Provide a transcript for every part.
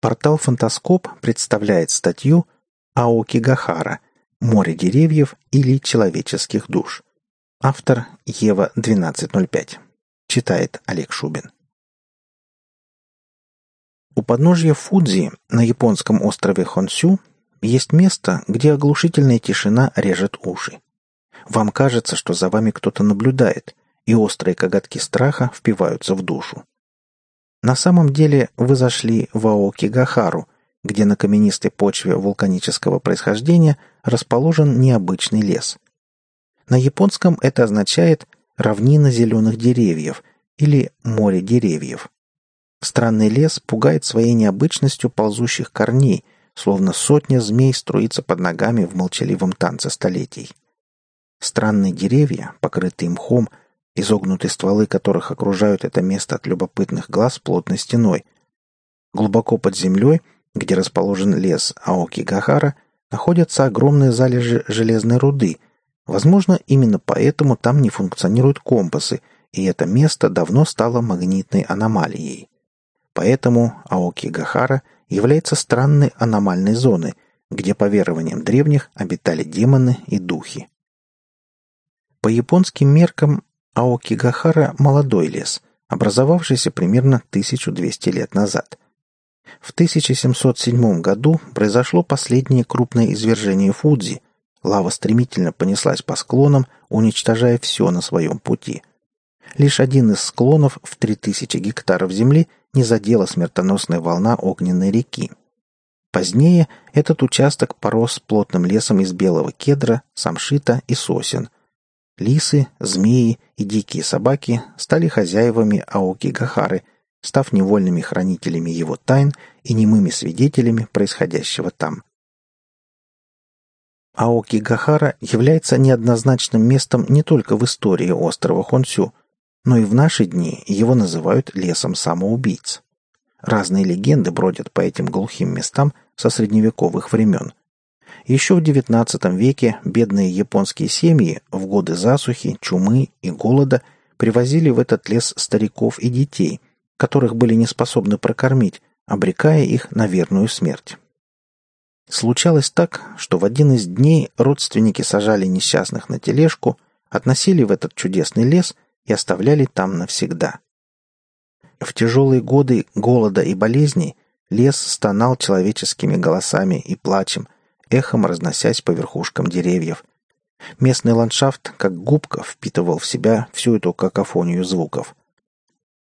Портал «Фантаскоп» представляет статью «Аокигахара. Море деревьев или человеческих душ». Автор Ева 1205. Читает Олег Шубин. У подножья Фудзи на японском острове Хонсю есть место, где оглушительная тишина режет уши. Вам кажется, что за вами кто-то наблюдает, и острые коготки страха впиваются в душу. На самом деле вы зашли в Аокигахару, где на каменистой почве вулканического происхождения расположен необычный лес. На японском это означает «равнина зеленых деревьев» или «море деревьев». Странный лес пугает своей необычностью ползущих корней, словно сотня змей струится под ногами в молчаливом танце столетий. Странные деревья, покрытые мхом, изогнутые стволы которых окружают это место от любопытных глаз плотной стеной. Глубоко под землей, где расположен лес Аоки-Гахара, находятся огромные залежи железной руды. Возможно, именно поэтому там не функционируют компасы, и это место давно стало магнитной аномалией. Поэтому Аоки-Гахара является странной аномальной зоной, где, по верованиям древних, обитали демоны и духи. По японским меркам Аокигахара – молодой лес, образовавшийся примерно 1200 лет назад. В 1707 году произошло последнее крупное извержение Фудзи. Лава стремительно понеслась по склонам, уничтожая все на своем пути. Лишь один из склонов в 3000 гектаров земли не задела смертоносная волна огненной реки. Позднее этот участок порос плотным лесом из белого кедра, самшита и сосен – Лисы, змеи и дикие собаки стали хозяевами Аоки Гахары, став невольными хранителями его тайн и немыми свидетелями происходящего там. Аоки Гахара является неоднозначным местом не только в истории острова Хонсю, но и в наши дни его называют лесом самоубийц. Разные легенды бродят по этим глухим местам со средневековых времен. Еще в XIX веке бедные японские семьи в годы засухи, чумы и голода привозили в этот лес стариков и детей, которых были не способны прокормить, обрекая их на верную смерть. Случалось так, что в один из дней родственники сажали несчастных на тележку, относили в этот чудесный лес и оставляли там навсегда. В тяжелые годы голода и болезней лес стонал человеческими голосами и плачем – эхом разносясь по верхушкам деревьев. Местный ландшафт, как губка, впитывал в себя всю эту какофонию звуков.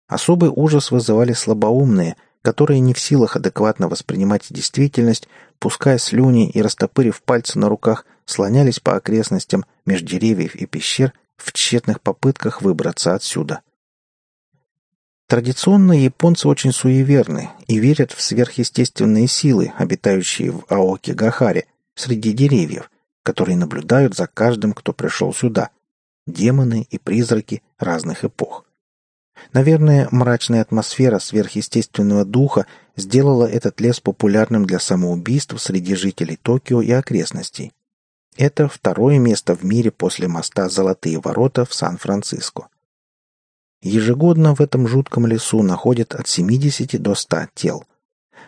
Особый ужас вызывали слабоумные, которые не в силах адекватно воспринимать действительность, пуская слюни и растопырив пальцы на руках, слонялись по окрестностям меж деревьев и пещер в тщетных попытках выбраться отсюда. Традиционно японцы очень суеверны и верят в сверхъестественные силы, обитающие в Аоки-Гахаре, среди деревьев, которые наблюдают за каждым, кто пришел сюда. Демоны и призраки разных эпох. Наверное, мрачная атмосфера сверхъестественного духа сделала этот лес популярным для самоубийств среди жителей Токио и окрестностей. Это второе место в мире после моста «Золотые ворота» в Сан-Франциско. Ежегодно в этом жутком лесу находят от 70 до 100 тел.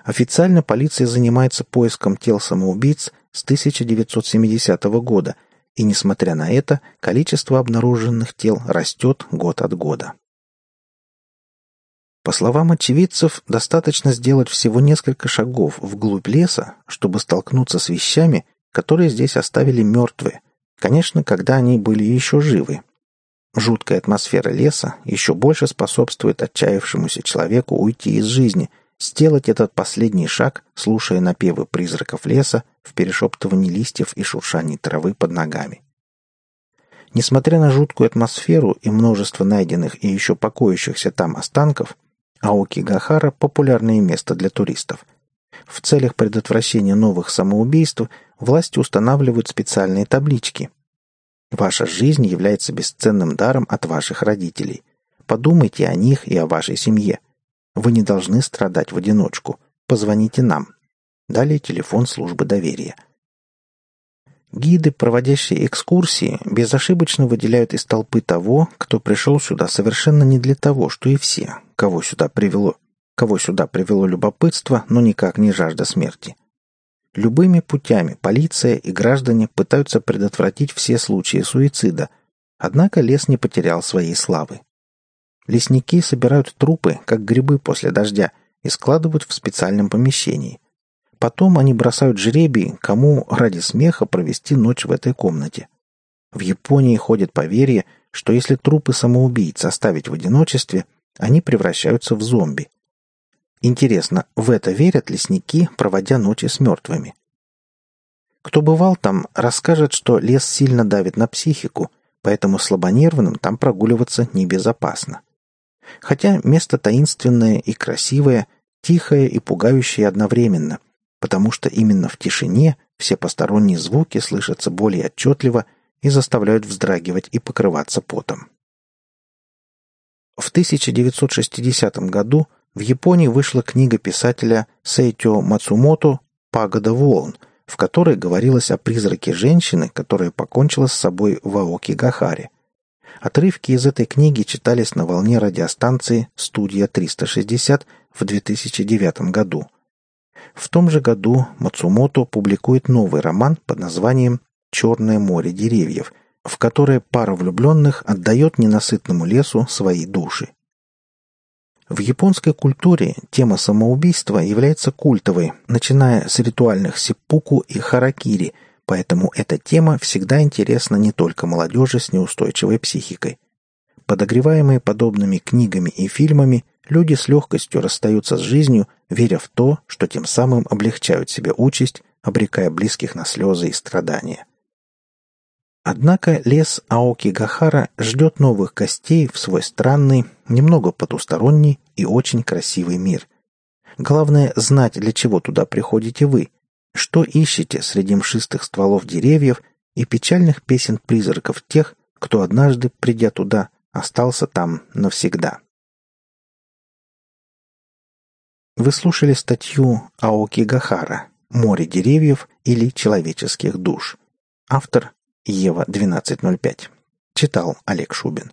Официально полиция занимается поиском тел самоубийц с 1970 года, и, несмотря на это, количество обнаруженных тел растет год от года. По словам очевидцев, достаточно сделать всего несколько шагов вглубь леса, чтобы столкнуться с вещами, которые здесь оставили мертвые, конечно, когда они были еще живы. Жуткая атмосфера леса еще больше способствует отчаявшемуся человеку уйти из жизни – сделать этот последний шаг, слушая напевы призраков леса в перешептывании листьев и шуршании травы под ногами. Несмотря на жуткую атмосферу и множество найденных и еще покоящихся там останков, Аоки-Гахара – популярное место для туристов. В целях предотвращения новых самоубийств власти устанавливают специальные таблички. Ваша жизнь является бесценным даром от ваших родителей. Подумайте о них и о вашей семье. Вы не должны страдать в одиночку. Позвоните нам. Далее телефон службы доверия. Гиды, проводящие экскурсии, безошибочно выделяют из толпы того, кто пришел сюда совершенно не для того, что и все, кого сюда привело. кого сюда привело любопытство, но никак не жажда смерти. Любыми путями полиция и граждане пытаются предотвратить все случаи суицида, однако лес не потерял своей славы. Лесники собирают трупы, как грибы после дождя, и складывают в специальном помещении. Потом они бросают жребий, кому ради смеха провести ночь в этой комнате. В Японии ходит поверье, что если трупы самоубийц оставить в одиночестве, они превращаются в зомби. Интересно, в это верят лесники, проводя ночи с мертвыми? Кто бывал там, расскажет, что лес сильно давит на психику, поэтому слабонервным там прогуливаться небезопасно. Хотя место таинственное и красивое, тихое и пугающее одновременно, потому что именно в тишине все посторонние звуки слышатся более отчетливо и заставляют вздрагивать и покрываться потом. В 1960 году в Японии вышла книга писателя Сейтё Мацумото «Пагода волн», в которой говорилось о призраке женщины, которая покончила с собой в Аоки-Гахаре. Отрывки из этой книги читались на волне радиостанции «Студия 360» в 2009 году. В том же году Мацумото публикует новый роман под названием «Черное море деревьев», в которое пара влюбленных отдает ненасытному лесу свои души. В японской культуре тема самоубийства является культовой, начиная с ритуальных сиппуку и харакири, поэтому эта тема всегда интересна не только молодежи с неустойчивой психикой. Подогреваемые подобными книгами и фильмами, люди с легкостью расстаются с жизнью, веря в то, что тем самым облегчают себе участь, обрекая близких на слезы и страдания. Однако лес Аоки-Гахара ждет новых гостей в свой странный, немного потусторонний и очень красивый мир. Главное – знать, для чего туда приходите вы, что ищете среди мшистых стволов деревьев и печальных песен призраков тех, кто однажды, придя туда, остался там навсегда. Вы слушали статью Аоки Гахара «Море деревьев или человеческих душ». Автор Ева 1205. Читал Олег Шубин.